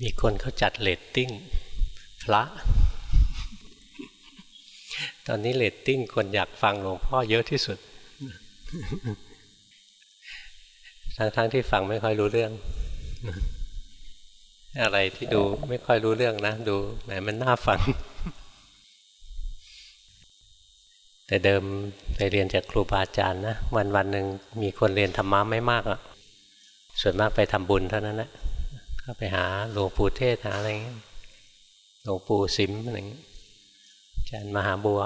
มีคนเขาจัดเรตติ้งพระ ตอนนี้เรตติ้งคนอยากฟังหลวงพ่อเยอะที่สุด ทั้งๆที่ฟังไม่ค่อยรู้เรื่อง อะไรที่ดูไม่ค่อยรู้เรื่องนะ ดูแหมมันน่าฟัง แต่เดิมไปเรียนจากครูบาอาจารย์นะ วันวันหนึ่งมีคนเรียนธรรมะไม่มากอ่ะ ส่วนมากไปทำบุญเท่านั้นแหละ เข้าไปหาหลวงปู่เทศหาอะไรเงี้ยหลวงปู่สิมอะไรเงี้ยอาจารย์มหาบัว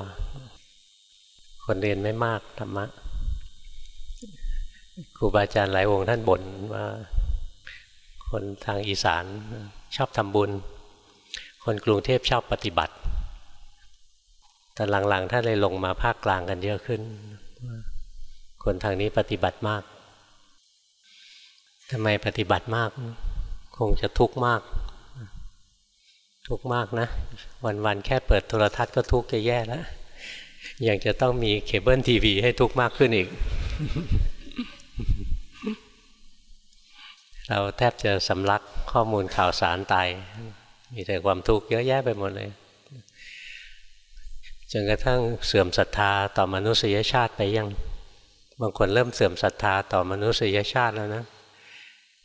คนเรียนไม่มากธรรมะครูบาอาจารย์หลายองค์ท่านบ่นว่า คนทางอีสานชอบทำบุญ คนกรุงเทพชอบปฏิบัติแต่หลังๆท่านเลยลงมาภาคกลางกันเยอะขึ้น คนทางนี้ปฏิบัติมากทำไมปฏิบัติมาก คงจะทุกข์มาก ทุกข์มากนะ วันๆแค่เปิดโทรทัศน์ก็ทุกข์จะแย่แล้วยังจะต้องมีเคเบิลทีวีให้ทุกข์มากขึ้นอีก เราแทบจะสำลักข้อมูลข่าวสารตาย มีแต่ความทุกข์เยอะแยะไปหมดเลยจนกระทั่งเสื่อมศรัทธาต่อมนุษยชาติไปยัง บางคนเริ่มเสื่อมศรัทธาต่อมนุษยชาติแล้วนะ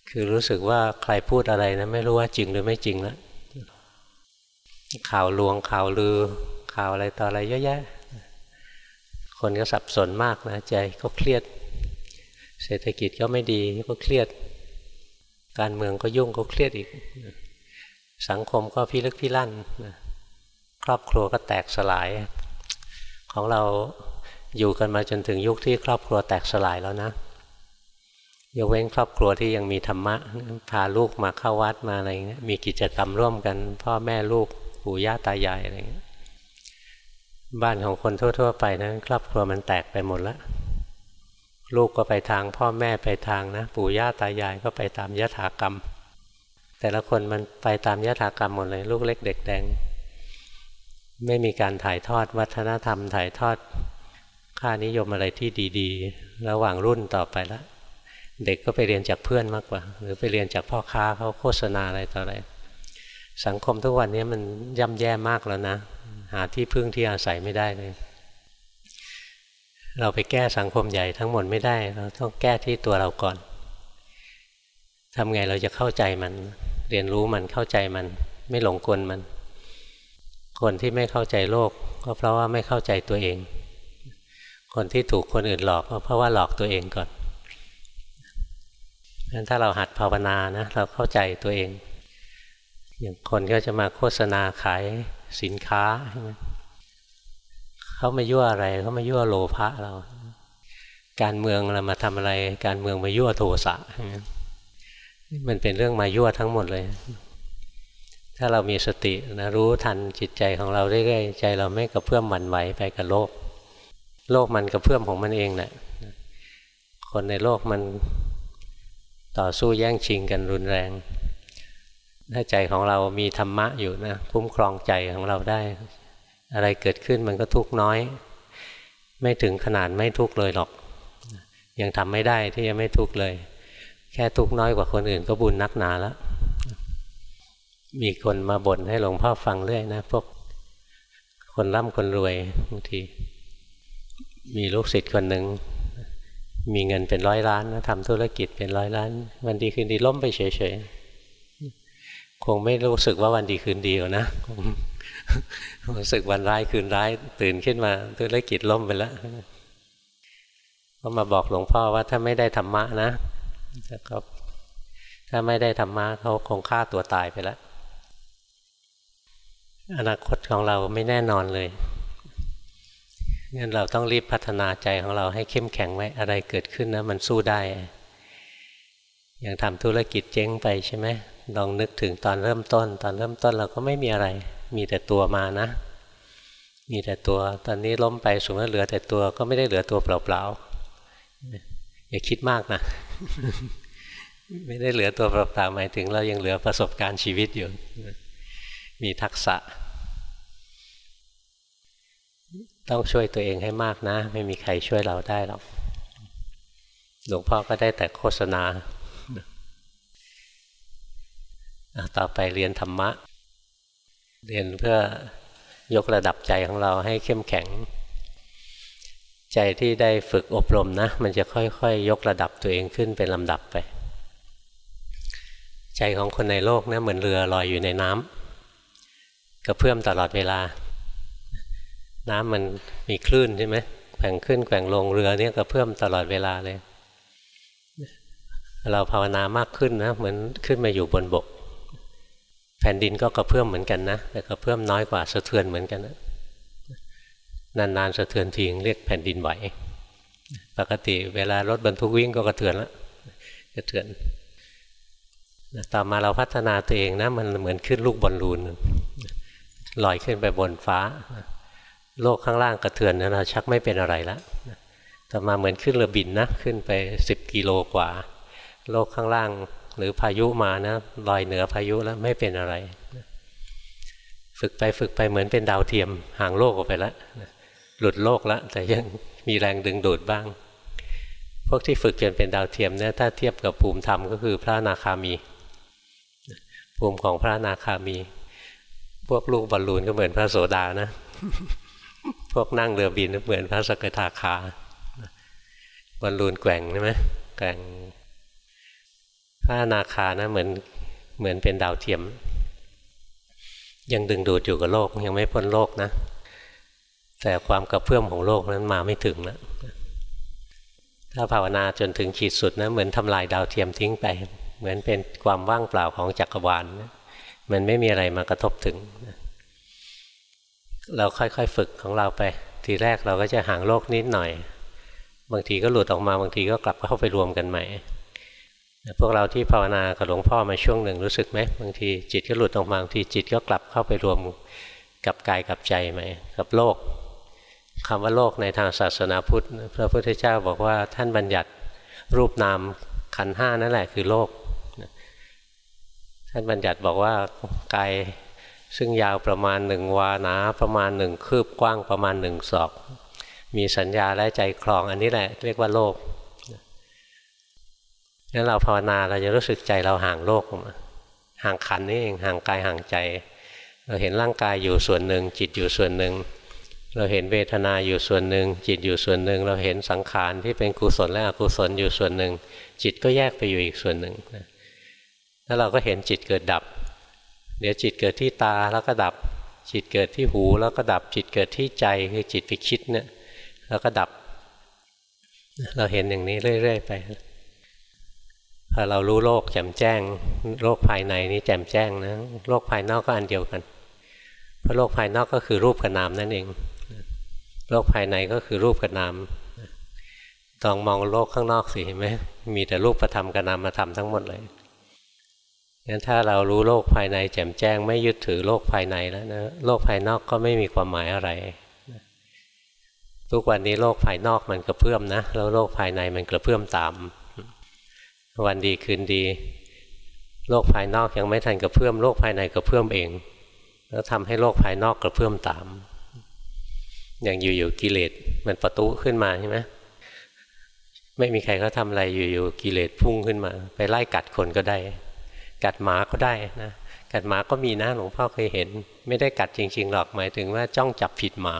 คือรู้สึกว่าใครพูดอะไรนะไม่รู้ว่าจริงหรือไม่จริงแล้วข่าวลวงข่าวลือ ข่าวอะไรต่ออะไรเยอะแยะ คนก็สับสนมากนะใจก็เครียด เศรษฐกิจก็ไม่ดีก็เครียด การเมืองก็ยุ่งก็เครียดอีก สังคมก็พิลึกพิลั่นครอบครัวก็แตกสลาย ของเราอยู่กันมาจนถึงยุคที่ครอบครัวแตกสลายแล้วนะ ยกเว้นครอบครัวที่ยังมีธรรมะพาลูกมาเข้าวัดมาอะไรเงี้ยมีกิจกรรมร่วมกัน พ่อแม่ลูกปู่ย่าตายายอะไรเงี้ยบ้านของคนทั่ว ๆ ไปนะั้นครอบครัวมันแตกไปหมดแล้วลูกก็ไปทาง พ่อแม่ไปทางนะ ปู่ย่าตายายก็ไปตามยถากรรม แต่ละคนมันไปตามยถากรรมหมดเลย ลูกเล็กเด็กแดง ไม่มีการถ่ายทอดวัฒนธรรม ถ่ายทอดค่านิยมอะไรที่ดี ๆ ระหว่างรุ่นต่อไปแล้ว เด็กก็ไปเรียนจากเพื่อนมากกว่า หรือไปเรียนจากพ่อค้าเขาโฆษณาอะไรต่ออะไรสังคมทุกวันนี้มันย่ำแย่มากแล้วนะ หาที่พึ่งที่อาศัยไม่ได้เลย เราไปแก้สังคมใหญ่ทั้งหมดไม่ได้ เราต้องแก้ที่ตัวเราก่อนทำไงเราจะเข้าใจมัน เรียนรู้มันเข้าใจมัน ไม่หลงกลมัน คนที่ไม่เข้าใจโลก ก็เพราะว่าไม่เข้าใจตัวเอง คนที่ถูกคนอื่นหลอกก็เพราะว่าหลอกตัวเองก่อน งั้นถ้าเราหัดภาวนานะเราเข้าใจตัวเอง อย่างคนก็จะมาโฆษณาขายสินค้าใช่ไหมเขามายั่วอะไรเขามายั่วโลภะเรา การเมืองเรามาทำอะไร การเมืองมายั่วโทสะใช่ไหมมันเป็นเรื่องมายั่วทั้งหมดเลย ถ้าเรามีสตินะรู้ทันจิตใจของเราเรื่อยๆใจเราไม่กระเพื่อมหวั่นไหวไปกับโลก โลกมันกระเพื่อมของมันเองแหละคนในโลกมัน ต่อสู้แย่งชิงกันรุนแรง ถ้าใจของเรามีธรรมะอยู่นะคุ้มครองใจของเราได้ อะไรเกิดขึ้นมันก็ทุกน้อย ไม่ถึงขนาดไม่ทุกเลยหรอก ยังทำไม่ได้ที่จะไม่ทุกเลย แค่ทุกน้อยกว่าคนอื่นก็บุญนักหนาแล้วมีคนมาบ่นให้หลวงพ่อฟังเรื่อยนะพวกคนร่ำคนรวยบางที มีลูกศิษย์คนหนึ่ง มีเงินเป็นร้อยล้านนะทำธุรกิจเป็นร้อยล้าน วันดีคืนดีล้มไปเฉยๆ คงไม่รู้สึกว่าวันดีคืนดีนะรู้สึกวันร้ายคืนร้าย ตื่นขึ้นมาธุรกิจล้มไปแล้วก็มาบอกหลวงพ่อว่าถ้าไม่ได้ธรรมะนะก็ถ้าไม่ได้ธรรมะเขาคงฆ่าตัวตายไปแล้วอนาคตของเราไม่แน่นอนเลย งั้นเราต้องรีบพัฒนาใจของเราให้เข้มแข็งไว้อะไรเกิดขึ้นนะมันสู้ได้ อย่างทำธุรกิจเจ๊งไปใช่ไหมลองนึกถึงตอนเริ่มต้น ตอนเริ่มต้นเราก็ไม่มีอะไร มีแต่ตัวมานะ มีแต่ตัวตอนนี้ล้มไปสมมติเหลือแต่ตัวก็ไม่ได้เหลือตัวเปล่าๆอย่าคิดมากนะ ไม่ได้เหลือตัวเปล่าๆหมายถึงเรายังเหลือประสบการณ์ชีวิตอยู่มีทักษะ ต้องช่วยตัวเองให้มากนะ ไม่มีใครช่วยเราได้หรอกหลวงพ่อก็ได้แต่โฆษณา ต่อไปเรียนธรรมะ เรียนเพื่อยกระดับใจของเราให้เข้มแข็ง ใจที่ได้ฝึกอบรมนะ มันจะค่อยๆยยกระดับตัวเองขึ้นเป็นลำดับไป ใจของคนในโลกนะเหมือนเรือลอยอยู่ในน้ำกระเพื่อมตลอดเวลา น้ำมันมีคลื่นใช่ไหมแกว่งขึ้นแกว่งลงเรือเนี่ยกระเพื่มตลอดเวลาเลย เราภาวนามากขึ้นนะเหมือนขึ้นมาอยู่บนบก แผ่นดินก็กระเพื่อมเหมือนกันนะแต่กระเพื่อมน้อยกว่าสะเทือนเหมือนกันนะนานๆสะเทือนทีเรียกแผ่นดินไหวปกติเวลารถบรรทุกวิ่งก็กระเทือนล้วกระเทือนต่อมาเราพัฒนาตัวเองนะมันเหมือนขึ้นลูกบอลลูนลอยขึ้นไปบนฟ้า โลกข้างล่างกระเทือนนะเราชักไม่เป็นอะไรล้วต่อมาเหมือนขึ้นเรือบินนะขึ้นไปสิบกิโลกว่า โลกข้างล่างหรือพายุมานะลอยเหนือพายุแล้วไม่เป็นอะไร ฝึกไปฝึกไปเหมือนเป็นดาวเทียมห่างโลกออกไปแล้วหลุดโลกแล้วแต่ยังมีแรงดึงดูดบ้าง พวกที่ฝึกจนเป็นดาวเทียมเนี่ยถ้าเทียบกับภูมิธรรมก็คือพระนาคามี ภูมิของพระนาคามี พวกลูกบอลลูนก็เหมือนพระโสดานะ พวกนั่งเรือบินเหมือนพระสกทาคาบอลลูนแกว่งใช่ไหมแกว่งพระนาคานะเหมือนเหมือนเป็นดาวเทียม ยังดึงดูดอยู่กับโลกยังไม่พ้นโลกนะ แต่ความกระเพื่อมของโลกนั้นมาไม่ถึงนะถ้าภาวนาจนถึงขีดสุดนะเหมือนทำลายดาวเทียมทิ้งไป เหมือนเป็นความว่างเปล่าของจักรวาลนะมันไม่มีอะไรมากระทบถึง เราค่อยๆฝึกของเราไป ทีแรกเราก็จะห่างโลกนิดหน่อย บางทีก็หลุดออกมาบางทีก็กลับเข้าไปรวมกันใหม่พวกเราที่ภาวนากับหลวงพ่อมาช่วงหนึ่งรู้สึกไหมบางทีจิตก็หลุดออกมาบางทีจิตก็กลับเข้าไปรวมกับกายกับใจไหมกับโลกคำว่าโลกในทางศาสนาพุทธ พระพุทธเจ้าบอกว่าท่านบัญญัติรูปนามขันห้านั่นแหละคือโลก ท่านบัญญัติบอกว่ากาย ซึ่งยาวประมาณหนึ่งวานาประมาณหนึ่งคืบกว้างประมาณหนึ่งศอก มีสัญญาและใจคลองอันนี้แหละเรียกว่าโลกงั้นเราภาวนาเราจะรู้สึกใจเราห่างโลกห่างขันนี่เองห่างกายห่างใจ เราเห็นร่างกายอยู่ส่วนหนึ่ง จิตอยู่ส่วนหนึ่ง เราเห็นเวทนาอยู่ส่วนหนึ่ง จิตอยู่ส่วนหนึ่ง เราเห็นสังขารที่เป็นกุศลและอกุศลอยู่ส่วนหนึ่ง จิตก็แยกไปอยู่อีกส่วนหนึ่งแล้วเราก็เห็นจิตเกิดดับ เดี๋ยวจิตเกิดที่ตาแล้วก็ดับ จิตเกิดที่หูแล้วก็ดับ จิตเกิดที่ใจคือจิตไปคิดเนี่ยแล้วก็ดับ เราเห็นอย่างนี้เรื่อย ๆ ไปพอเรารู้โลกแจ่มแจ้ง โลกภายในนี้แจ่มแจ้งนะโลกภายนอกก็อันเดียวกันเพราะโลกภายนอกก็คือรูปกับนามนั่นเอง โลกภายในก็คือรูปกับนามต้องมองโลกข้างนอกสิเห็นไหมมีแต่รูปประธรรมกับนามธรรมทั้งหมดเลย งั้นถ้าเรารู้โลกภายในแจ่มแจ้ง ไม่ยึดถือโลกภายในแล้วนะโลกภายนอกก็ไม่มีความหมายอะไร ทุกวันนี้โลกภายนอกมันกระเพื่อมนะแล้วโลกภายในมันกระเพื่อมตามวันดีคืนดี โลกภายนอกยังไม่ทันกระเพื่อมโลกภายในกระเพื่อมเอง แล้วทำให้โลกภายนอกกระเพื่อมตาม อย่างอยู่ๆกิเลสมันประตูขึ้นมาใช่ไหมไม่มีใครเขาทาอะไรอยู่ๆกิเลสพุ่งขึ้นมา ไปไล่กัดคนก็ได้ กัดหมาก็ได้นะกัดหมาก็มีนะหลวงพ่อเคยเห็น ไม่ได้กัดจริง ๆ หรอกหมายถึงว่าจ้องจับผิดหมา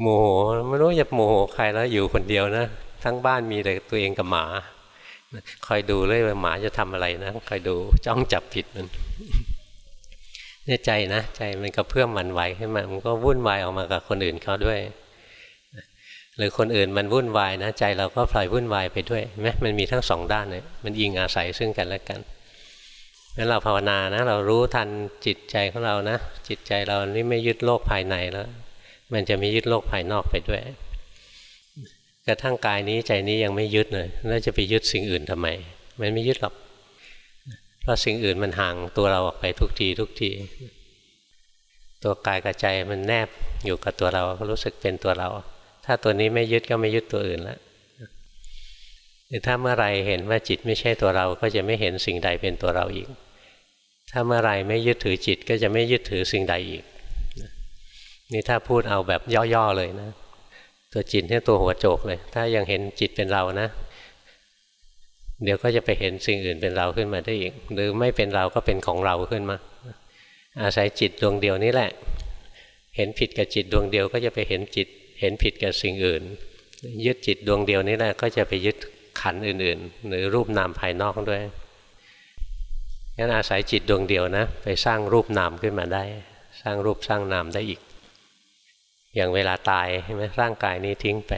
โมโหไม่รู้จะโมโหใครแล้วอยู่คนเดียวนะทั้งบ้านมีแต่ตัวเองกับหมาคอยดูเลยว่าหมาจะทำอะไรนะคอยดูจ้องจับผิดมันเนี่ยใจนะ ใจมันก็เพื่อมมันไหวขึ้นมามันก็วุ่นวายออกมากับคนอื่นเขาด้วย หรือคนอื่นมันวุ่นวายนะใจเราก็พลอยวุ่นวายไปด้วยไหมมันมีทั้งสองด้านเลยมันยิงอาศัยซึ่งกันและกันงั้นเราภาวนานะ เรารู้ทันจิตใจของเรานะ จิตใจเรานี่ไม่ยึดโลกภายในแล้ว มันจะมียึดโลกภายนอกไปด้วย กระทั่งกายนี้ใจนี้ยังไม่ยึดเลยแล้วจะไปยึดสิ่งอื่นทำไม มันไม่ยึดหรอกเพราะสิ่งอื่นมันห่างตัวเราออกไปทุกทีทุกที ตัวกายกับใจมันแนบอยู่กับตัวเราก็รู้สึกเป็นตัวเรา ถ้าตัวนี้ไม่ยึดก็ไม่ยึดตัวอื่นแล้วหรือถ้าเมื่อไรเห็นว่าจิตไม่ใช่ตัวเราก็จะไม่เห็นสิ่งใดเป็นตัวเราอีก ถ้าเมื่อไรไม่ยึดถือจิตก็จะไม่ยึดถือสิ่งใดอีก นี่ถ้าพูดเอาแบบย่อๆเลยนะ ตัวจิตเนี่ยตัวหัวโจกเลย ถ้ายังเห็นจิตเป็นเรานะ เดี๋ยวก็จะไปเห็นสิ่งอื่นเป็นเราขึ้นมาได้อีก หรือไม่เป็นเราก็เป็นของเราขึ้นมา อาศัยจิตดวงเดียวนี้แหละ เห็นผิดกับจิตดวงเดียวก็จะไปเห็นจิต เห็นผิดกับสิ่งอื่น ยึดจิตดวงเดียวนี้แหละก็จะไปยึดขันอื่นๆ หรือรูปนามภายนอกด้วยงั้นอาศัยจิตดวงเดียวนะ ไปสร้างรูปนามขึ้นมาได้ สร้างรูปสร้างนามได้อีก อย่างเวลาตายใช่ไหมร่างกายนี้ทิ้งไป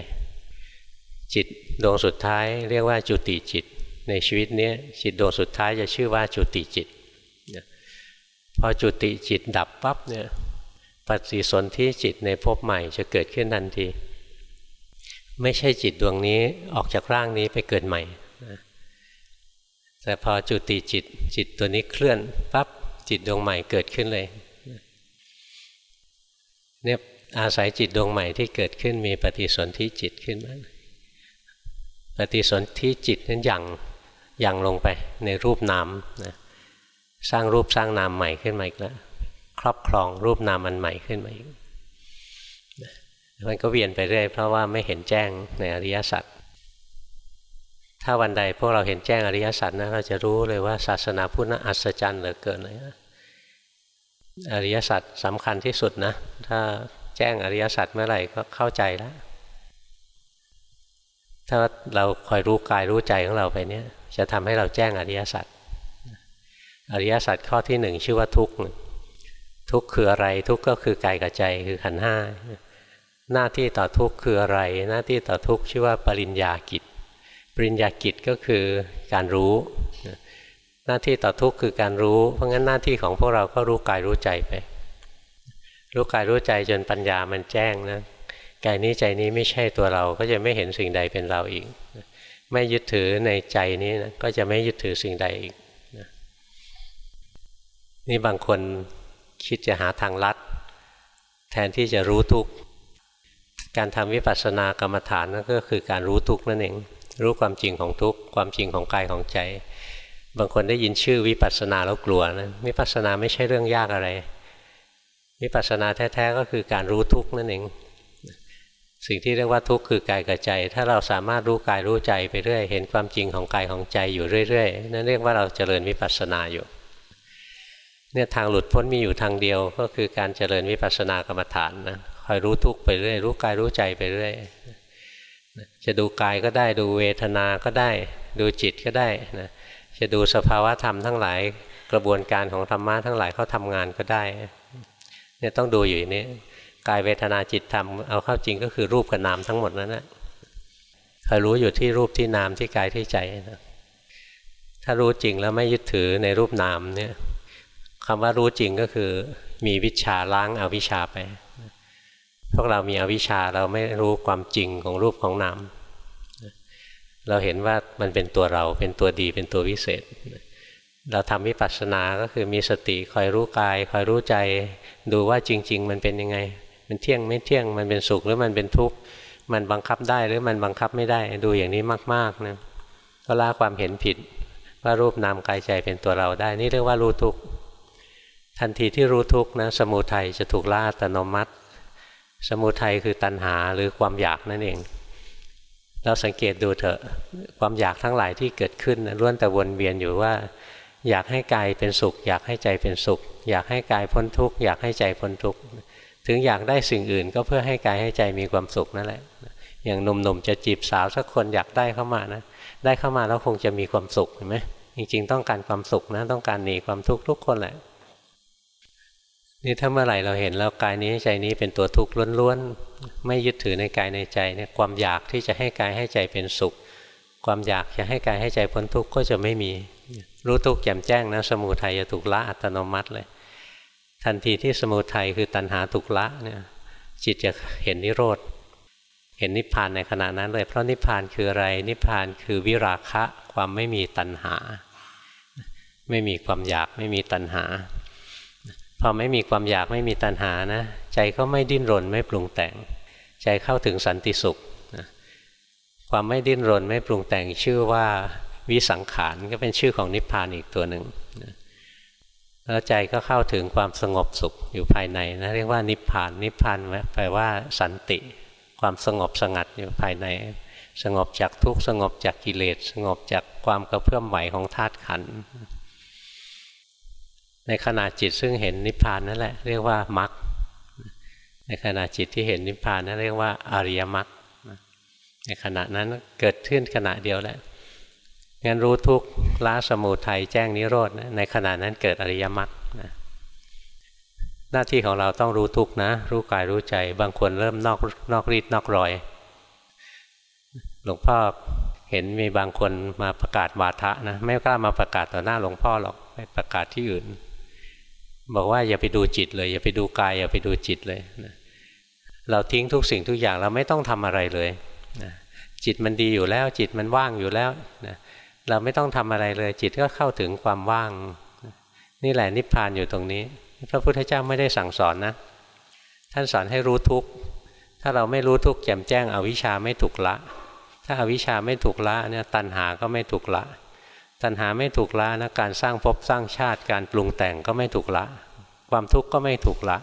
จิตดวงสุดท้าย เรียกว่าจุติจิต ในชีวิตนี้จิตดวงสุดท้ายจะชื่อว่าจุติจิตพอจุติจิตดับปั๊บเนี่ย ปฏิสนธิจิตในภพใหม่จะเกิดขึ้นทันที ไม่ใช่จิตดวงนี้ออกจากร่างนี้ไปเกิดใหม่ แต่พอจุติจิตจิตตัวนี้เคลื่อนปั๊บจิตดวงใหม่เกิดขึ้นเลยเนี่ยอาศัยจิตดวงใหม่ที่เกิดขึ้นมีปฏิสนธิจิตขึ้นมาปฏิสนธิจิตนั้นยังยังลงไปในรูปนามนะสร้างรูปสร้างนามใหม่ขึ้นมาอีกแล้ว ครอบครองรูปนามมันใหม่ขึ้นมาอีกมันก็เวียนไปเรื่อยเพราะว่าไม่เห็นแจ้งในอริยสัจถ้าวันใดพวกเราเห็นแจ้งอริยสัจนะเราจะรู้เลยว่าศาสนาพุทธอัศจรรย์เหลือเกินเลยอริยสัจสำคัญที่สุดนะ ถ้าแจ้งอริยสัจเมื่อไหร่ก็เข้าใจแล้ว ถ้าเราคอยรู้กายรู้ใจของเราไปเนี่ย จะทำให้เราแจ้งอริยสัจอริยสัจข้อที่หนึ่งชื่อว่าทุกข์ ทุกคืออะไร ทุกก็คือกายกับใจคือขันห้าหน้าที่ต่อทุกคืออะไร หน้าที่ต่อทุกชื่อว่าปริญญากิจ ปริญญากิจก็คือการรู้ หน้าที่ต่อทุกคือการรู้ เพราะงั้นหน้าที่ของพวกเราก็รู้กายรู้ใจไป รู้กายรู้ใจจนปัญญามันแจ้งนะกายนี้ใจนี้ไม่ใช่ตัวเราก็จะไม่เห็นสิ่งใดเป็นเราอีก ไม่ยึดถือในใจนี้นะก็จะไม่ยึดถือสิ่งใดอีกนี่บางคน คิดจะหาทางลัด แทนที่จะรู้ทุกการทำวิปัสสนากรรมฐานนั่นก็คือการรู้ทุกนั่นเองรู้ความจริงของทุกความจริงของกายของใจ บางคนได้ยินชื่อวิปัสสนาแล้วกลัวนะวิปัสสนาไม่ใช่เรื่องยากอะไรวิปัสสนาแท้ๆก็คือการรู้ทุกนั่นเองสิ่งที่เรียกว่าทุกข์คือกายกับใจ ถ้าเราสามารถรู้กายรู้ใจไปเรื่อย เห็นความจริงของกายของใจอยู่เรื่อยๆ นั่นเรียกว่าเราเจริญวิปัสสนาอยู่ เนี่ยทางหลุดพ้นมีอยู่ทางเดียวก็คือการเจริญวิปัสสนากรรมฐานนะคอยรู้ทุกไปเรื่อยรู้กายรู้ใจไปเรื่อยจะดูกายก็ได้ดูเวทนาก็ได้ ดูจิตก็ได้นะจะดูสภาวะธรรมทั้งหลายกระบวนการของธรรมะทั้งหลายเขาทำงานก็ได้เนี่ยต้องดูอยู่อย่างนี้กายเวทนาจิตธรรมเอาเข้าจริงก็คือรูปกับนามทั้งหมดนั้นนะคอยรู้อยู่ที่รูปที่นามที่กายที่ใจนะถ้ารู้จริงแล้วไม่ยึดถือในรูปนามเนี่ย คำว่ารู้จริงก็คือ มีวิชาล้างอาวิชาไป พวกเรามีอวิชาเราไม่รู้ความจริงของรูปของนามเราเห็นว่ามันเป็นตัวเราเป็นตัวดีเป็นตัววิเศษ เราทำวิปัสสนาก็คือมีสติคอยรู้กาย คอยรู้ใจ ดูว่าจริง ๆ มันเป็นยังไง มันเที่ยงไม่เที่ยงมันเป็นสุขหรือมันเป็นทุกข์มันบังคับได้หรือมันบังคับไม่ได้ดูอย่างนี้มากๆนะก็ละความเห็นผิดว่ารูปนามกายใจเป็นตัวเราได้ นี่เรียกว่ารู้ทุกข์ ทันทีที่รู้ทุกข์นะสมุทัยจะถูกละอัตโนมัติ สมุทัยคือตัณหาหรือความอยากนั่นเอง เราสังเกตดูเถอะความอยากทั้งหลายที่เกิดขึ้นล้วนแต่วนเวียนอยู่ว่า อยากให้กายเป็นสุข อยากให้ใจเป็นสุข อยากให้กายพ้นทุกข์อยากให้ใจพ้นทุกข์ถึงอยากได้สิ่งอื่นก็เพื่อให้กายให้ใจมีความสุขนั่นแหละ อย่างหนุ่มๆจะจีบสาวสักคนอยากได้เข้ามานะ ได้เข้ามาแล้วคงจะมีความสุขเห็นไหมจริงๆ ต้องการความสุขนะ ต้องการหนีความทุกข์ทุกคนแหละ นี่ถ้าเมื่อไหร่เราเห็นแล้วกายนี้ใจนี้เป็นตัวทุกข์ล้วนๆไม่ยึดถือในกายในใจเนี่ยความอยากที่จะให้กายให้ใจเป็นสุข ความอยากจะให้กายให้ใจพ้นทุกข์ก็จะไม่มี รู้ทุกข์แจ่มแจ้งนะสมุทัยจะถูกละอัตโนมัติเลย ทันทีที่สมุทัยคือตัณหาถูกละเนี่ยจิตจะเห็นนิโรธเห็นนิพพานในขณะนั้นเลยเพราะนิพพานคืออะไร นิพพานคือวิราคะความไม่มีตัณหา ไม่มีความอยากไม่มีตัณหา พอไม่มีความอยากไม่มีตัณหานะ ใจก็ไม่ดิ้นรนไม่ปรุงแต่ง ใจเข้าถึงสันติสุขความไม่ดิ้นรนไม่ปรุงแต่งชื่อว่าวิสังขารก็เป็นชื่อของนิพพานอีกตัวหนึ่งแล้วใจก็เข้าถึงความสงบสุขอยู่ภายในนะเรียกว่านิพพานนิพพานแปลว่าสันติ ความสงบสงัดอยู่ภายใน สงบจากทุกข์สงบจากกิเลส สงบจากความกระเพื่อมไหวของธาตุขันธ์ ในขณะจิตซึ่งเห็นนิพพานนั่นแหละเรียกว่ามรรคในขณะจิตที่เห็นนิพพานนั่นเรียกว่าอริยมรรคในขณะนั้นเกิดขึ้นขณะเดียวแหละงั้นรู้ทุกข์ละสมุทัยแจ้งนิโรธในขณะนั้นเกิดอริยมรรคหน้าที่ของเราต้องรู้ทุกข์นะ รู้กายรู้ใจ บางคนเริ่มนอกนอกรีดนอกรอย หลวงพ่อเห็นมีบางคนมาประกาศวาทะนะ ไม่กล้ามาประกาศต่อหน้าหลวงพ่อหรอกไปประกาศที่อื่น บอกว่าอย่าไปดูจิตเลย อย่าไปดูกายอย่าไปดูจิตเลยนะเราทิ้งทุกสิ่งทุกอย่างเราไม่ต้องทำอะไรเลยนะจิตมันดีอยู่แล้ว จิตมันว่างอยู่แล้วนะเราไม่ต้องทำอะไรเลย จิตก็เข้าถึงความว่าง นี่แหละนิพพานอยู่ตรงนี้ พระพุทธเจ้าไม่ได้สั่งสอนนะ ท่านสอนให้รู้ทุกถ้าเราไม่รู้ทุกแจ่มแจ้งอวิชชาไม่ถูกละ ถ้าอาวิชชาไม่ถูกละเนี่ยตัณหาก็ไม่ถูกละ ตัณหาไม่ถูกละนะการสร้างภพสร้างชาติ การปรุงแต่งก็ไม่ถูกละ ความทุกข์ก็ไม่ถูกละ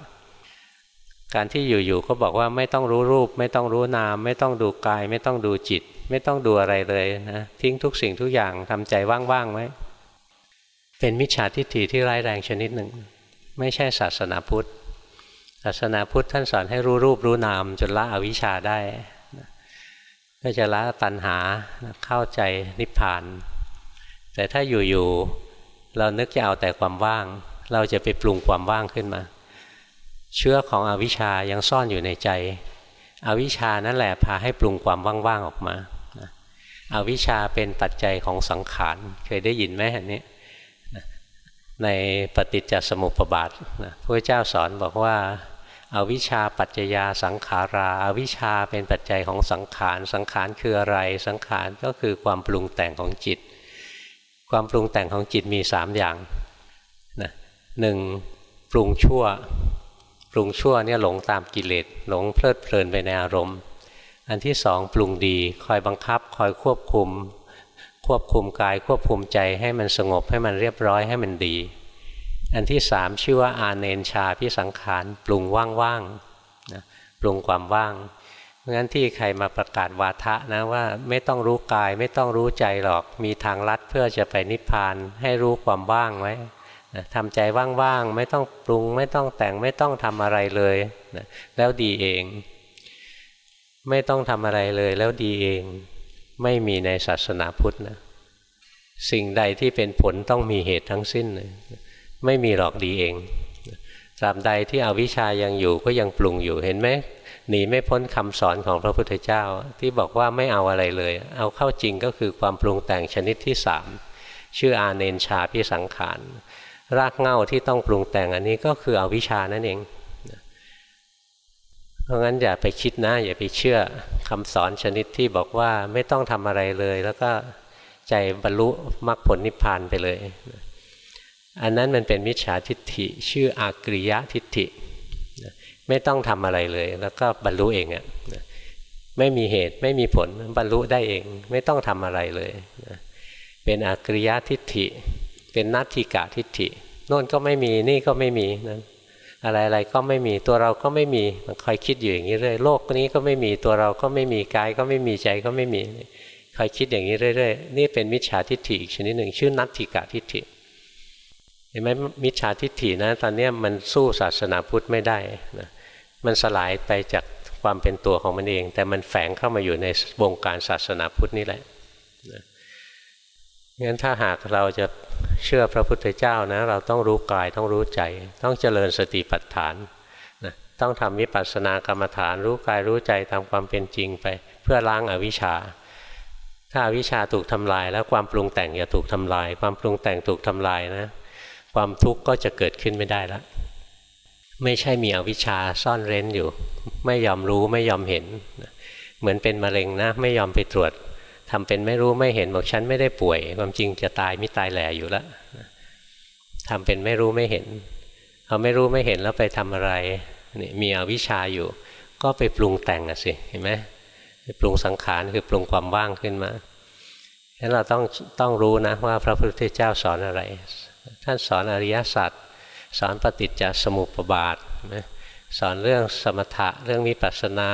การที่อยู่ๆก็บอกว่าไม่ต้องรู้รูป ไม่ต้องรู้นาม ไม่ต้องดูกาย ไม่ต้องดูจิต ไม่ต้องดูอะไรเลยนะทิ้งทุกสิ่งทุกอย่างทำใจว่างๆไว้เป็นมิจฉาทิฏฐิที่ร้ายแรงชนิดหนึ่ง ไม่ใช่ศาสนาพุทธศาสนาพุทธท่านสอนให้รู้รูปรู้นามจนละอวิชชาได้ก็จะละตัณหาเข้าใจนิพพาน แต่ถ้าอยู่ๆเรานึกจะเอาแต่ความว่าง เราจะไปปรุงความว่างขึ้นมา เชื้อของอวิชายังซ่อนอยู่ในใจ อวิชานั่นแหละพาให้ปรุงความว่างๆออกมาอวิชาเป็นปัจจัยของสังขารเคยได้ยินไหมอันนี้ในปฏิจจสมุปบาทพระเจ้าสอนบอกว่าอาวิชชาปัจจยาสังขาราอาวิชชาเป็นปัจจัยของสังขาร สังขารคืออะไร สังขารก็คือความปรุงแต่งของจิต ความปรุงแต่งของจิตมีสามอย่างนะหนึ่งปรุงชั่ว ปรุงชั่วเนี่ยหลงตามกิเลสหลงเพลิดเพลินไปในอารมณ์ อันที่สองปรุงดีคอยบังคับ คอยควบคุม ควบคุมกาย ควบคุมใจให้มันสงบให้มันเรียบร้อยให้มันดี อันที่สามชื่อว่าอาเนนชาพิสังขารปรุงว่างๆนะปรุงความว่าง เพราะงั้นที่ใครมาประกาศวาทะนะว่าไม่ต้องรู้กายไม่ต้องรู้ใจหรอกมีทางลัดเพื่อจะไปนิพพานให้รู้ความว่างไว้นะทำใจว่างๆไม่ต้องปรุง ไม่ต้องแต่งไม่ต้องทำอะไรเลยนะแล้วดีเอง ไม่ต้องทำอะไรเลยแล้วดีเอง ไม่มีในศาสนาพุทธนะสิ่งใดที่เป็นผลต้องมีเหตุทั้งสิ้นเลยไม่มีหรอกดีเองตราบใดที่อวิชายังอยู่ก็ยังปรุงอยู่เห็นไหม หนีไม่พ้นคำสอนของพระพุทธเจ้า ที่บอกว่าไม่เอาอะไรเลย เอาเข้าจริงก็คือความปรุงแต่งชนิดที่สามชื่ออาเนนชาพิสังขารรากเง่าที่ต้องปรุงแต่งอันนี้ก็คืออวิชานั่นเอง เพราะงั้นอย่าไปคิดนะ อย่าไปเชื่อคำสอนชนิดที่บอกว่าไม่ต้องทำอะไรเลย แล้วก็ใจบรรลุมรรคผลนิพพานไปเลย อันนั้นมันเป็นมิจฉาทิฏฐิ ชื่ออากริยะทิฏฐิ ไม่ต้องทำอะไรเลย แล้วก็บรรลุเองอะไม่มีเหตุไม่มีผลบรรลุได้เอง ไม่ต้องทำอะไรเลยเป็นอากริยทิฏฐิ เป็นนัตถิกะทิฏฐิโน่นก็ไม่มีนี่ก็ไม่มีนะอะไรอะไรก็ไม่มีตัวเราก็ไม่มีมันคอยคิดอยู่อย่างนี้เรื่อยโลกนี้ก็ไม่มีตัวเราก็ไม่มีกายก็ไม่มีใจก็ไม่มีคอยคิดอย่างนี้เรื่อยๆนี่เป็นมิจฉาทิฏฐิอีกชนิดหนึ่งชื่อนัตถิกะทิฏฐิ เห็นไหมมิจฉาทิฏฐินะ ตอนนี้มันสู้ศาสนาพุทธไม่ได้นะมันสลายไปจากความเป็นตัวของมันเอง แต่มันแฝงเข้ามาอยู่ในวงการศาสนาพุทธนี่แหละงั้นถ้าหากเราจะเชื่อพระพุทธเจ้านะ เราต้องรู้กายต้องรู้ใจ ต้องเจริญสติปัฏฐานนะต้องทำวิปัสสนากรรมฐาน รู้กายรู้ใจตามความเป็นจริงไป เพื่อล้างอาวิชชา ถ้าอาวิชชาถูกทำลาย แล้วความปรุงแต่งจะถูกทำลาย ความปรุงแต่งถูกทำลายนะ ความทุกข์ก็จะเกิดขึ้นไม่ได้และไม่ใช่มีอวิชชาซ่อนเร้นอยู่ ไม่ยอมรู้ไม่ยอมเห็น เหมือนเป็นมะเร็งนะ ไม่ยอมไปตรวจทำเป็นไม่รู้ไม่เห็นบอกฉันไม่ได้ป่วย ความจริงจะตายไม่ตายแหล่อยู่แล้วทำเป็นไม่รู้ไม่เห็นพอไม่รู้ไม่เห็นแล้วไปทำอะไรนี่มีอวิชชาอยู่ ก็ไปปรุงแต่งอะสิเห็นไหมปรุงสังขารคือปรุงความว่างขึ้นมาฉะนั้นเราต้องต้องรู้นะว่าพระพุทธเจ้าสอนอะไร ท่านสอนอริยสัจสอนปฏิจจสมุปบาทสอนเรื่องสมถะเรื่องวิปัสสนา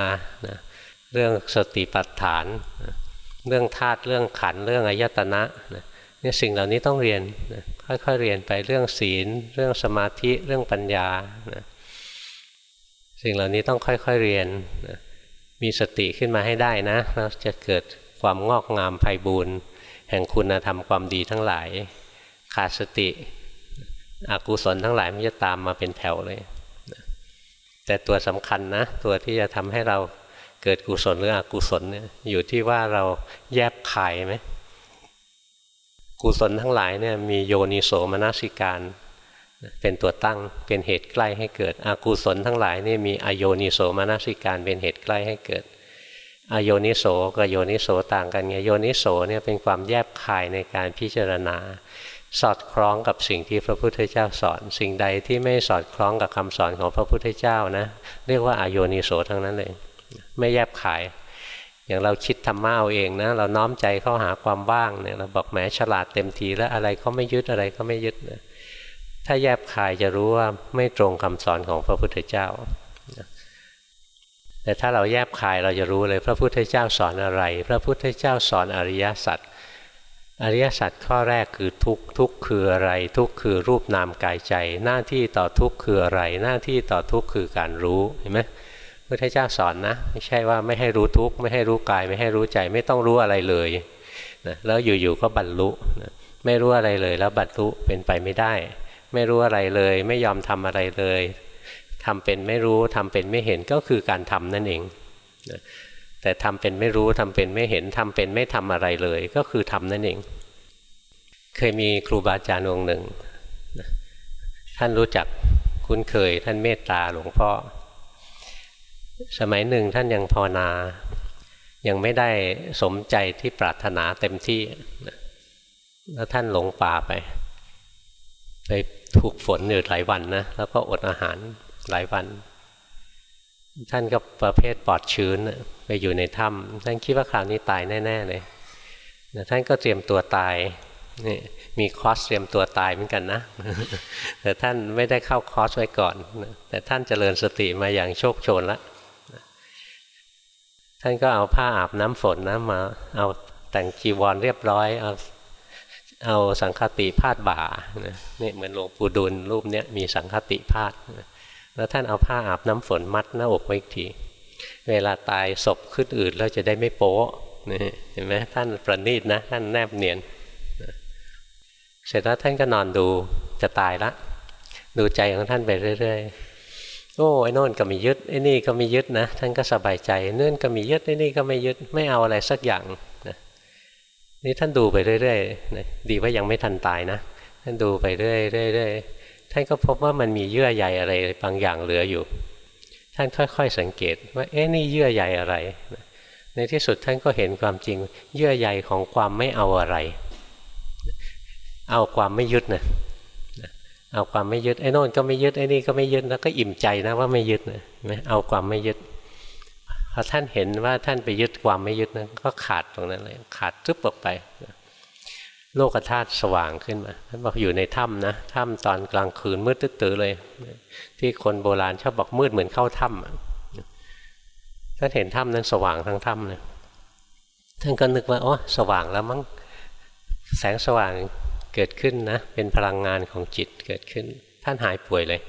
เรื่องสติปัฏฐานเรื่องธาตุเรื่องขันเรื่องอายตนะเนี่ยสิ่งเหล่านี้ต้องเรียนค่อยๆเรียนไปเรื่องศีล เรื่องสมาธิเรื่องปัญญาสิ่งเหล่านี้ต้องค่อยๆเรียนมีสติขึ้นมาให้ได้นะแล้วจะเกิดความงอกงามไพบูรณ์แห่งคุณธรรมความดีทั้งหลาย ขาดสติอกุศลทั้งหลายมันจะตามมาเป็นแถวเลย แต่ตัวสำคัญนะ ตัวที่จะทำให้เราเกิดกุศลหรืออกุศลเนี่ยอยู่ที่ว่าเราแยบขายไหมกุศลทั้งหลายเนี่ยมีโยนิโสมนสิการเป็นตัวตั้งเป็นเหตุใกล้ให้เกิดอกุศลทั้งหลายนี่มีอโยนิโสมนสิการเป็นเหตุใกล้ให้เกิด อโยนิโสกับโยนิโสต่างกันไงโยนิโสเนี่ยเป็นความแยบคายในการพิจารณา สอดคล้องกับสิ่งที่พระพุทธเจ้าสอน สิ่งใดที่ไม่สอดคล้องกับคำสอนของพระพุทธเจ้านะ เรียกว่าอโยนิโสทั้งนั้นเลยไม่แยบขาย อย่างเราคิดธรรมะเอาเองนะ เราน้อมใจเข้าหาความว่างเนี่ยเราบอกแหมฉลาดเต็มทีแล้วอะไรก็ไม่ยึดอะไรก็ไม่ยึดนะถ้าแยบคายจะรู้ว่าไม่ตรงคำสอนของพระพุทธเจ้าแต่ถ้าเราแยบคายเราจะรู้เลย พระพุทธเจ้าสอนอะไร พระพุทธเจ้าสอนอริยสัจ อริยสัจข้อแรกคือทุกทุกคืออะไร ทุกคือรูปนามกายใจ หน้าที่ต่อทุกคืออะไร หน้าที่ต่อทุกคือการรู้เห็นไหมพุทธเจ้าสอนนะ ไม่ใช่ว่าไม่ให้รู้ทุกไม่ให้รู้กาย ไม่ให้รู้ใจไม่ต้องรู้อะไรเลยนะแล้วอยู่ๆก็บรรลุนะไม่รู้อะไรเลย แล้วบรรลุเป็นไปไม่ได้ ไม่รู้อะไรเลย ไม่ยอมทำอะไรเลยทำเป็นไม่รู้ทำเป็นไม่เห็นก็คือการทำนั่นเอง แต่ทำเป็นไม่รู้ทำเป็นไม่เห็นทำเป็นไม่ทำอะไรเลย ก็คือทำนั่นเอง เคยมีครูบาอาจารย์องค์หนึ่ง ท่านรู้จักคุ้นเคย ท่านเมตตาหลวงพ่อ สมัยหนึ่งท่านยังภาวนา ยังไม่ได้สมใจที่ปรารถนาเต็มที่ แล้วท่านหลงป่าไป ไปถูกฝนอยู่หลายวันนะ แล้วก็อดอาหารหลายวัน ท่านก็ประเภทปลอดชื้นไปอยู่ในถ้ำท่านคิดว่าคราวนี้ตายแน่ๆเลยท่านก็เตรียมตัวตายนี่มีคอสเตรียมตัวตายเหมือนกันนะ แต่ท่านไม่ได้เข้าคอสไว้ก่อน แต่ท่านเจริญสติมาอย่างโชคโชนล้วท่านก็เอาผ้าอาบน้ำฝนนะมา เอาแต่งจีวรเรียบร้อย เอาเอาสังคติพาดบ่านี่เหมือนหลวงปู่ดุลรูปเนี้ยมีสังคติพาด แล้วท่านเอาผ้าอาบน้ำฝนมัดหน้าอกไว้อีกที เวลาตายศพขึ้นอื่นแล้วจะได้ไม่โป๊ะเห็นไหมท่านประณีตนะ ท่านแนบเนียน เสร็จแล้วท่านก็นอนดูจะตายละ ดูใจของท่านไปเรื่อยๆ โอ้ไอ้นนก็มียึดไอ้นี่ก็มียึดนะ ท่านก็สบายใจเนื่นก็มียึดไอ้นี่ก็ไม่ยึดไม่เอาอะไรสักอย่างนะนี่ท่านดูไปเรื่อยๆดีว่ายังไม่ทันตายนะท่านดูไปเรื่อยๆ ท่านก็พบว่ามันมีเยื่อใยอะไรบางอย่างเหลืออยู่ ท่านค่อยๆสังเกตว่าเอ๊ะนี่เยื่อใยอะไร ในที่สุดท่านก็เห็นความจริง เยื่อใยของความไม่เอาอะไร เอาความไม่ยึดนะเอาความไม่ยึดไอ้นนก็ไม่ยึดไอ้นี่ก็ไม่ยึดแล้วก็อิ่มใจนะว่าไม่ยึดนะเอาความไม่ยึดพอท่านเห็นว่าท่านไปยึดความไม่ยึดนะก็ขาดตรงนั้นเลยขาดทึบออกไป โลกธาตุสว่างขึ้นมาท่านบอกอยู่ในถ้ำนะถ้ำตอนกลางคืนมืดตื้อเลย ที่คนโบราณชอบบอกมืดเหมือนเข้าถ้ำท่านเห็นถ้ำนั้นสว่างทั้งถ้ำเลยท่านก็นึกว่าอ๋อสว่างแล้วมั้งแสงสว่างเกิดขึ้นนะ เป็นพลังงานของจิตเกิดขึ้น ท่านหายป่วยเลย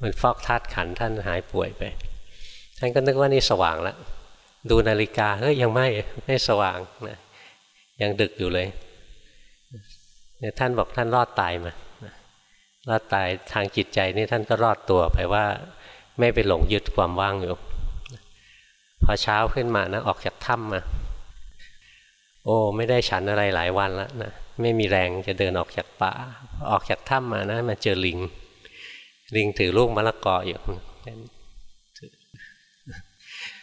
มันฟอกธาตุขันท่านหายป่วยไป ท่านก็นึกว่านี่สว่างแล้วดูนาฬิกาเฮ้ยยังไม่ไม่สว่างนะ ยังดึกอยู่เลยเนี่ยท่านบอกท่านรอดตายมารอดตายทางจิตใจนี่ท่านก็รอดตัวไปว่า ไม่ไปหลงยึดความว่างอยู่ พอเช้าขึ้นมานะออกจากถ้ำมา โอ้ไม่ได้ฉันอะไรหลายวันแล้วนะไม่มีแรงจะเดินออกจากป่า ออกจากถ้ำมานะมาเจอลิง ลิงถือลูกมะละกออยู่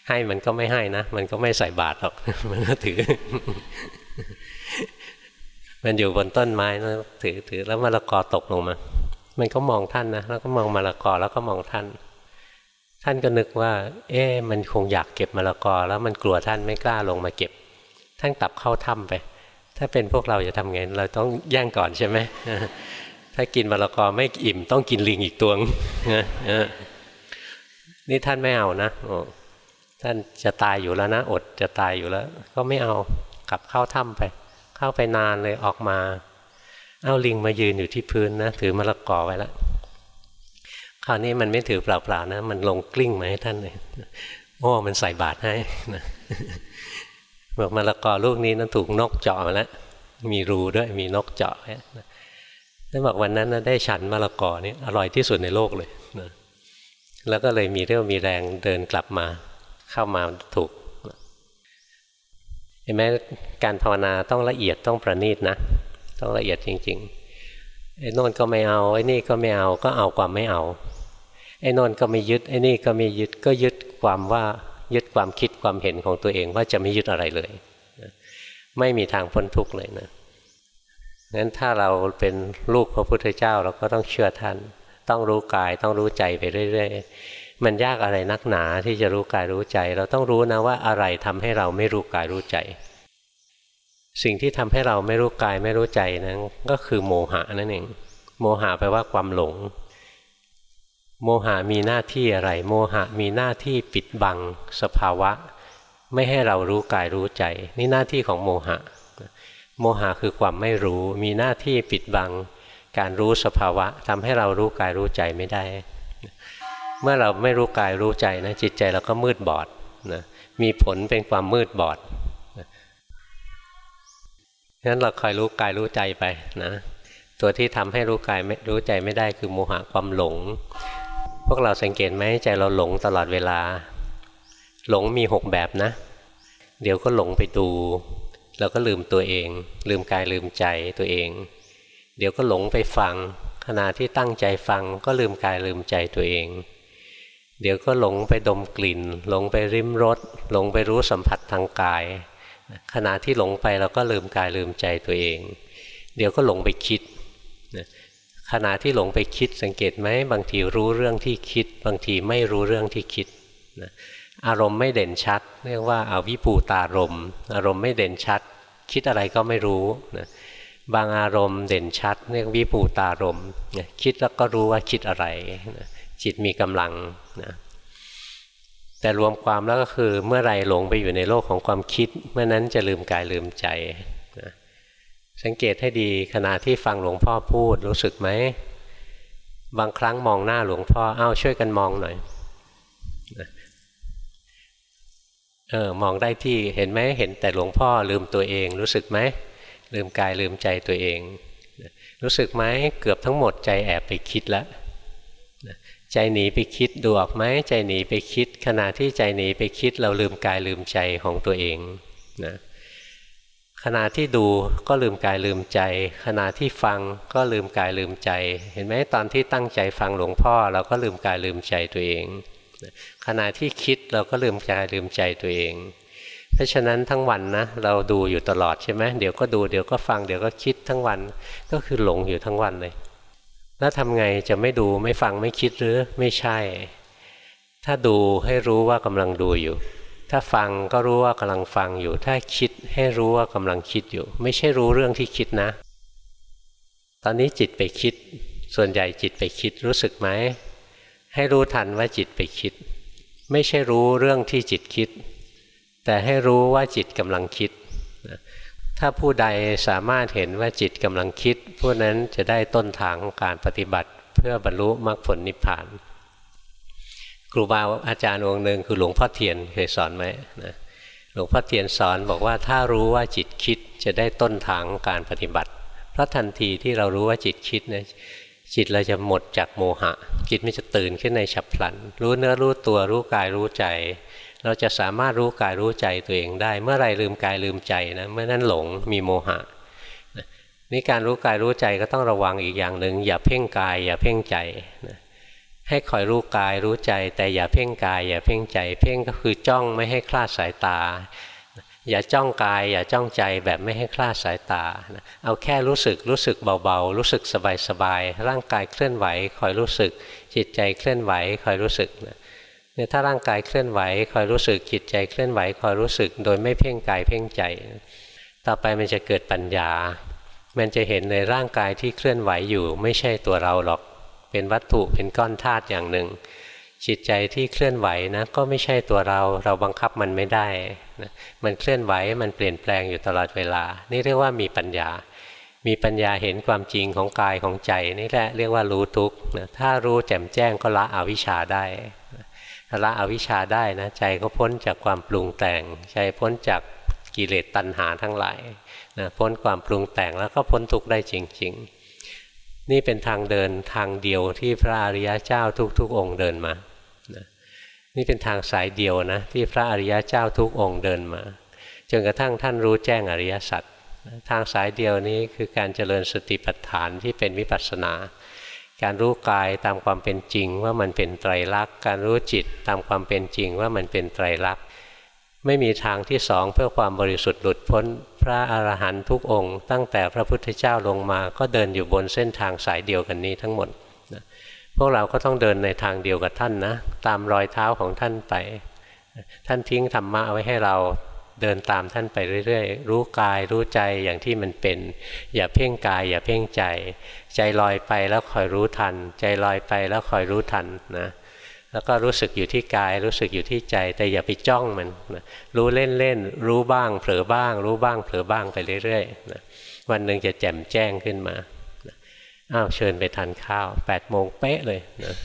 ให้มันก็ไม่ให้นะ มันก็ไม่ใส่บาตรหรอก มันก็ถือ มันอยู่บนต้นไม้นะถือถือแล้วมะละกอตกลงมา มันก็มองท่านนะแล้วก็มองมะละกอแล้วก็มองท่าน ท่านก็นึกว่า เอ๊ะมันคงอยากเก็บมะละกอ แล้วมันกลัวท่านไม่กล้าลงมาเก็บ ท่านกลับเข้าถ้าไป ถ้าเป็นพวกเราจะทำไงเราต้องแย่งก่อนใช่ไหมถ้ากินมะละกอไม่อิ่มต้องกินลิงอีกตัวนี่ท่านไม่เอานะท่านจะตายอยู่แล้วนะ อดจะตายอยู่แล้ว ก็ไม่เอากลับเข้าถ้ำไป เข้าไปนานเลยออกมา เอาลิงมายืนอยู่ที่พื้นนะ ถือมะละกอไว้แล้วคราวนี้มันไม่ถือเปล่าๆนะ มันลงกลิ้งมาให้ท่านเลยโอ้มันใส่บาตรให้นะบอกมะละกอลูกนี้นั้นถูกนกเจาะมาแล้วมีรูด้วยมีนกเจาะท่นบอกวันนั้นนะได้ฉันมะละกอนี่อร่อยที่สุดในโลกเลยนะแล้วก็เลยมีเรื่องมีแรงเดินกลับมา เข้ามาถูก ห็นไหมการภาวนาต้องละเอียดต้องประณีตนะ ต้องละเอียดจริงๆไอ้นนก็ไม่เอาไอ้นี่ก็ไม่เอาก็เอาความไม่เอาไอ้นนก็ไม่ยึดไอ้นี่ก็ไม่ยึดก็ยึดความว่ายึดความคิดความเห็นของตัวเองว่าจะไม่ยึดอะไรเลย ไม่มีทางพ้นทุกข์เลยนะงั้นถ้าเราเป็นลูกพระพุทธเจ้าเราก็ต้องเชื่อท่าน ต้องรู้กายต้องรู้ใจไปเรื่อย ๆ มันยากอะไรนักหนาที่จะรู้กายรู้ใจ เราต้องรู้นะว่าอะไรทำให้เราไม่รู้กายรู้ใจ สิ่งที่ทำให้เราไม่รู้กายไม่รู้ใจนั้นก็คือโมหะนั่นเองโมหะแปลว่าความหลง โมหะมีหน้าที่อะไร โมหะมีหน้าที่ปิดบังสภาวะ ไม่ให้เรารู้กายรู้ใจ นี่หน้าที่ของโมหะ โมหะคือความไม่รู้ มีหน้าที่ปิดบัง การรู้สภาวะทำให้เรารู้กายรู้ใจไม่ได้ เมื่อเราไม่รู้กายรู้ใจนะจิตใจเราก็มืดบอดนะมีผลเป็นความมืดบอดงั้นเราคอยรู้กายรู้ใจไปนะตัวที่ทำให้รู้กายรู้ใจไม่ได้คือโมหะความหลง พวกเราสังเกตไหมใจเราหลงตลอดเวลา หลงมีหกแบบนะ เดี๋ยวก็หลงไปดูเราก็ลืมตัวเอง ลืมกายลืมใจตัวเอง เดี๋ยวก็หลงไปฟังขณะที่ตั้งใจฟังก็ลืมกายลืมใจตัวเอง เดี๋ยวก็หลงไปดมกลิ่น หลงไปริมรสหลงไปรู้สัมผัสทางกาย ขณะที่หลงไปเราก็ลืมกายลืมใจตัวเอง เดี๋ยวก็หลงไปคิดขณะที่หลงไปคิดสังเกตไหมบางทีรู้เรื่องที่คิด บางทีไม่รู้เรื่องที่คิดอารมณ์ไม่เด่นชัด เรียกว่าอาวิปูตารมอารมณ์ไม่เด่นชัด คิดอะไรก็ไม่รู้นะบางอารมณ์เด่นชัด เรียกวิปูตารมคิดแล้วก็รู้ว่าคิดอะไรนะ จิตมีกำลังนะแต่รวมความแล้วก็คือเมื่อไรหลงไปอยู่ในโลกของความคิด เมื่อนั้นจะลืมกายลืมใจนะสังเกตให้ดีขณะที่ฟังหลวงพ่อพูดรู้สึกไหม บางครั้งมองหน้าหลวงพ่ออ้าวช่วยกันมองหน่อยเออมองได้ที่เห็นไหมเห็นแต่หลวงพ่อลืมตัวเอง รู้สึกไหมลืมกายลืมใจตัวเอง รู้สึกไหมเกือบทั้งหมดใจแอบไปคิดแล้ว ใจหนีไปคิดดูออกไหมใจหนีไปคิด ขณะที่ใจหนีไปคิดเราลืมกายลืมใจของตัวเองนะขณะที่ดูก็ลืมกายลืมใจ ขณะที่ฟังก็ลืมกายลืมใจ เห็นไหมตอนที่ตั้งใจฟังหลวงพ่อ เราก็ลืมกายลืมใจตัวเอง ขณะที่คิดเราก็ลืมใจลืมใจตัวเอง เพราะฉะนั้นทั้งวันนะเราดูอยู่ตลอดใช่ไหมเดี๋ยวก็ดูเดี๋ยวก็ฟังเดี๋ยวก็คิดทั้งวันก็คือหลงอยู่ทั้งวันเลย แล้วทำไงจะไม่ดูไม่ฟังไม่คิดหรือไม่ใช่ ถ้าดูให้รู้ว่ากำลังดูอยู่ ถ้าฟังก็รู้ว่ากำลังฟังอยู่ ถ้าคิดให้รู้ว่ากำลังคิดอยู่ ไม่ใช่รู้เรื่องที่คิดนะ ตอนนี้จิตไปคิด ส่วนใหญ่จิตไปคิดรู้สึกไหม ให้รู้ทันว่าจิตไปคิด ไม่ใช่รู้เรื่องที่จิตคิด แต่ให้รู้ว่าจิตกำลังคิด ถ้าผู้ใดสามารถเห็นว่าจิตกำลังคิด ผู้นั้นจะได้ต้นทางของการปฏิบัติ เพื่อบรรลุมรรคผลนิพพาน ครูบาอาจารย์องค์หนึ่งคือหลวงพ่อเทียนเคยสอนไหมนะหลวงพ่อเทียนสอนบอกว่าถ้ารู้ว่าจิตคิดจะได้ต้นทางการปฏิบัติ เพราะทันทีที่เรารู้ว่าจิตคิดนี่ยจิตเราจะหมดจากโมหะ จิตไมันจะตื่นขึ้นในฉับพลัน รู้เนื้อรู้ตัวรู้กายรู้ใจ เราจะสามารถรู้กายรู้ใจตัวเองได้ เมื่อไรลืมกายลืมใจนะเมื่อนั้นหลงมีโมหะนี่การรู้กายรู้ใจก็ต้องระวังอีกอย่างหนึ่งอย่าเพ่งกาย อย่าเพ่งใจนะให้คอยรู้กายรู้ใจ แต่อย่าเพ่งกาย อย่าเพ่งใจ เพ่งก็คือจ้องไม่ให้คลาดสายตา อย่าจ้องกาย อย่าจ้องใจแบบไม่ให้คลาดสายตา เอาแค่รู้สึกรู้สึกเบาๆ รู้สึกสบายๆร่างกายเคลื่อนไหวคอยรู้สึกจิตใจเคลื่อนไหวคอยรู้สึก เนี่ยถ้าร่างกายเคลื่อนไหวคอยรู้สึกจิตใจเคลื่อนไหวคอยรู้สึกโดยไม่เพ่งกายเพ่งใจ ต่อไปมันจะเกิดปัญญา มันจะเห็นในร่างกายที่เคลื่อนไหวอยู่ ไม่ใช่ตัวเราหรอก เป็นวัตถุเป็นก้อนธาตุอย่างหนึ่ง จิตใจที่เคลื่อนไหวนะก็ไม่ใช่ตัวเราเราบังคับมันไม่ได้นะมันเคลื่อนไหวมันเปลี่ยนแปลงอยู่ตลอดเวลา นี่เรียกว่ามีปัญญา มีปัญญาเห็นความจริงของกายของใจนี่แหละเรียกว่ารู้ทุกข์นะถ้ารู้แจ่มแจ้งก็ละอวิชชาได้ ละอวิชชาได้นะใจก็พ้นจากความปรุงแต่ง ใจพ้นจากกิเลสตัณหาทั้งหลายนะพ้นความปรุงแต่งแล้วก็พ้นทุกข์ได้จริง ๆ นี่เป็นทางเดินทางเดียวที่พระอริยเจ้าทุกๆ องค์เดินมานะนี่เป็นทางสายเดียวนะที่พระอริยเจ้าทุกองค์เดินมาจนกระทั่งท่านรู้แจ้งอริยสัจทางสายเดียวนี้คือการเจริญสติปัฏฐานที่เป็นวิปัสสนา การรู้กายตามความเป็นจริงว่ามันเป็นไตรลักษณ์ การรู้จิตตามความเป็นจริงว่ามันเป็นไตรลักษณ์ ไม่มีทางที่สองเพื่อความบริสุทธิ์หลุดพ้น พระอรหันต์ทุกองค์ ตั้งแต่พระพุทธเจ้าลงมา ก็เดินอยู่บนเส้นทางสายเดียวกันนี้ทั้งหมดนะพวกเราก็ต้องเดินในทางเดียวกับท่านนะ ตามรอยเท้าของท่านไป ท่านทิ้งธรรมะไว้ให้เรา เดินตามท่านไปเรื่อยๆ รู้กายรู้ใจอย่างที่มันเป็น อย่าเพ่งกาย อย่าเพ่งใจ ใจลอยไปแล้วคอยรู้ทัน ใจลอยไปแล้วคอยรู้ทันนะแล้วก็รู้สึกอยู่ที่กายรู้สึกอยู่ที่ใจ แต่อย่าไปจ้องมันนะรู้เล่นๆรู้บ้างเผลอบ้าง รู้บ้างเผลอบ้างไปเรื่อยๆนะวันหนึ่งจะแจ่มแจ้งขึ้นมาอ้าวเชิญไปทานข้าว8โมงเป๊ะเลยนะ